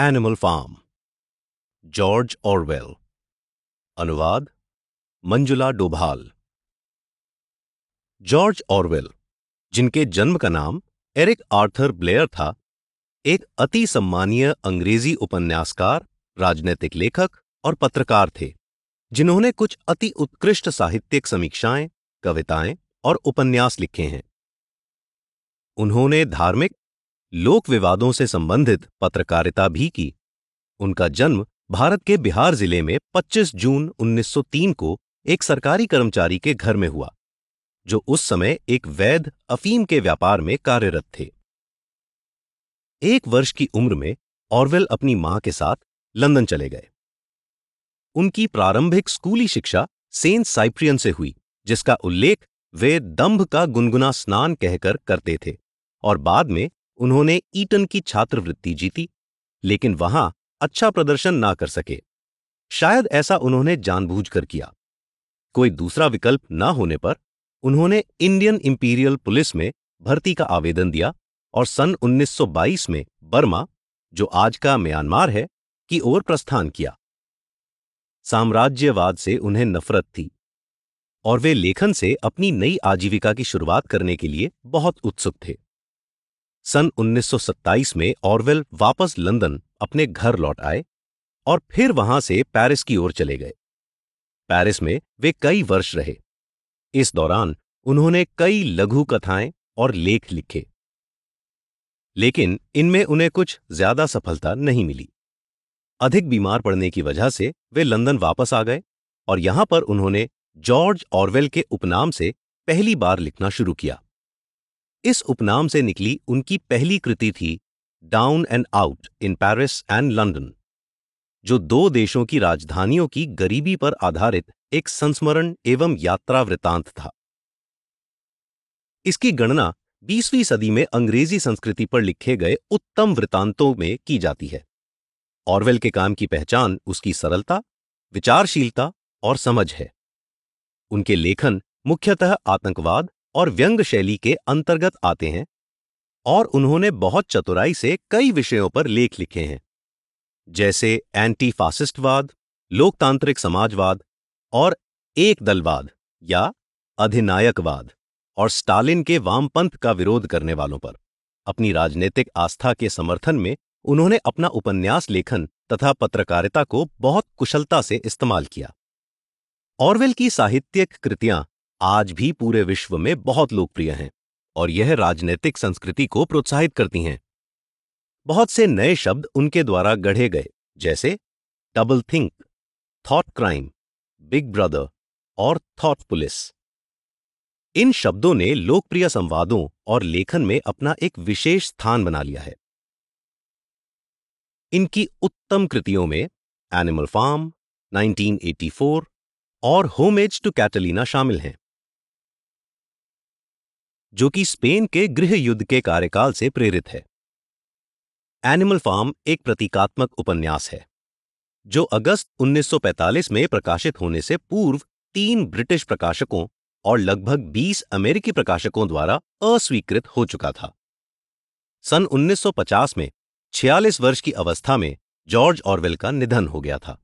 Animal farm George Orwell अनुवाद Manjula Doval George Orwell जिनके जन्म का नाम एरिक आर्थर ब्लेयर था, एक अति सम्मानीय अंग्रेज़ी उपन्यासकार, राजनैतिक लेखक और पत्रकार थे, जिन्होंने कुछ अति उत्कृष्ट साहित्यिक समीक्षाएँ, कविताएँ और उपन्यास लिखे हैं। उन्होंने धार्मिक लोक विवादों से संबंधित पत्रकारिता भी की। उनका जन्म भारत के बिहार ज़िले में 25 जून 1903 को एक सरकारी कर्मचारी के घर में हुआ, जो उस समय एक वैध अफीम के व्यापार में कार्यरत थे। एक वर्ष की उम्र में ऑरवेल अपनी माँ के साथ लंदन चले गए। उनकी प्रारंभिक स्कूली शिक्षा सेंट साइप्रियन से हुई, जिसका उल्लेख वे दंभ का गुनगुना स्नान कहकर करते थे, और बाद में उन्होंने ईटन की छात्रवृत्ति जीती, लेकिन वहाँ अच्छा प्रदर्शन ना कर सके। शायद ऐसा उन्होंने जानबूझकर किया। कोई दूसरा विकल्प ना होने पर उन्होंने इंडियन इंपीरियल पुलिस में भर्ती का आवेदन दिया और सन 1922 में बर्मा, जो आज का म्यांमार है, की ओर प्रस्थान किया। साम्राज्यवाद से उन्हें नफरत थी और वे लेखन से अपनी नई आजीविका की शुरुआत करने के लिए बहुत उत्सुक थे। सन 1927 में ऑरवेल वापस लंदन अपने घर लौट आए और फिर वहाँ से पेरिस की ओर चले गए। पेरिस में वे कई वर्ष रहे। इस दौरान उन्होंने कई लघु कथाएँ और लेख लिखे। लेकिन इनमें उन्हें कुछ ज़्यादा सफलता नहीं मिली। अधिक बीमार पड़ने की वजह से वे लंदन वापस आ गए और यहाँ पर उन्होंने जॉर्ज ऑरवेल के उपनाम से पहली बार लिखना शुरू किया। इस उपनाम से निकली उनकी पहली कृति थी down and out in Paris and London जो दो देशों की राजधानियों की गरीबी पर आधारित एक संस्मरण एवं यात्रा वृतांत था। इसकी गणना 20वीं सदी में अंग्रेज़ी संस्कृति पर लिखे गए उत्तम वृतांतों में की जाती है। ऑरवेल के काम की पहचान उसकी सरलता, विचारशीलता और समझ है। उनके लेखन मुख्यतः आतंकवाद और व्यंग शैली के अंतर्गत आते हैं और उन्होंने बहुत चतुराई से कई विषयों पर लेख लिखे हैं, जैसे एंटी फासिस्टवाद लोकतांत्रिक समाजवाद और एक दलवाद या अधिनायकवाद और स्टालिन के वामपंथ का विरोध करने वालों पर। अपनी राजनीतिक आस्था के समर्थन में उन्होंने अपना उपन्यास लेखन तथा पत्रकारिता को बहुत कुशलता से इस्तेमाल किया। ऑरवेल की साहित्यिक कृतियाँ आज भी पूरे विश्व में बहुत लोकप्रिय हैं और यह राजनीतिक संस्कृति को प्रोत्साहित करती हैं। बहुत से नए शब्द उनके द्वारा गढ़े गए, जैसे doublethink thoughtcrime big brother और थॉट पुलिस इन शब्दों ने लोकप्रिय संवादों और लेखन में अपना एक विशेष स्थान बना लिया है। इनकी उत्तम कृतियों में एनिमल फार्म 1984 और होमेज टू कैटलीना शामिल हैं। जो कि स्पेन के गृह युद्ध के कार्यकाल से प्रेरित है। एनिमल फार्म एक प्रतीकात्मक उपन्यास है, जो अगस्त 1945 में प्रकाशित होने से पूर्व तीन ब्रिटिश प्रकाशकों और लगभग 20 अमेरिकी प्रकाशकों द्वारा अस्वीकृत हो चुका था। सन 1950 में 46 वर्ष की अवस्था में जॉर्ज ऑरवेल का निधन हो गया था।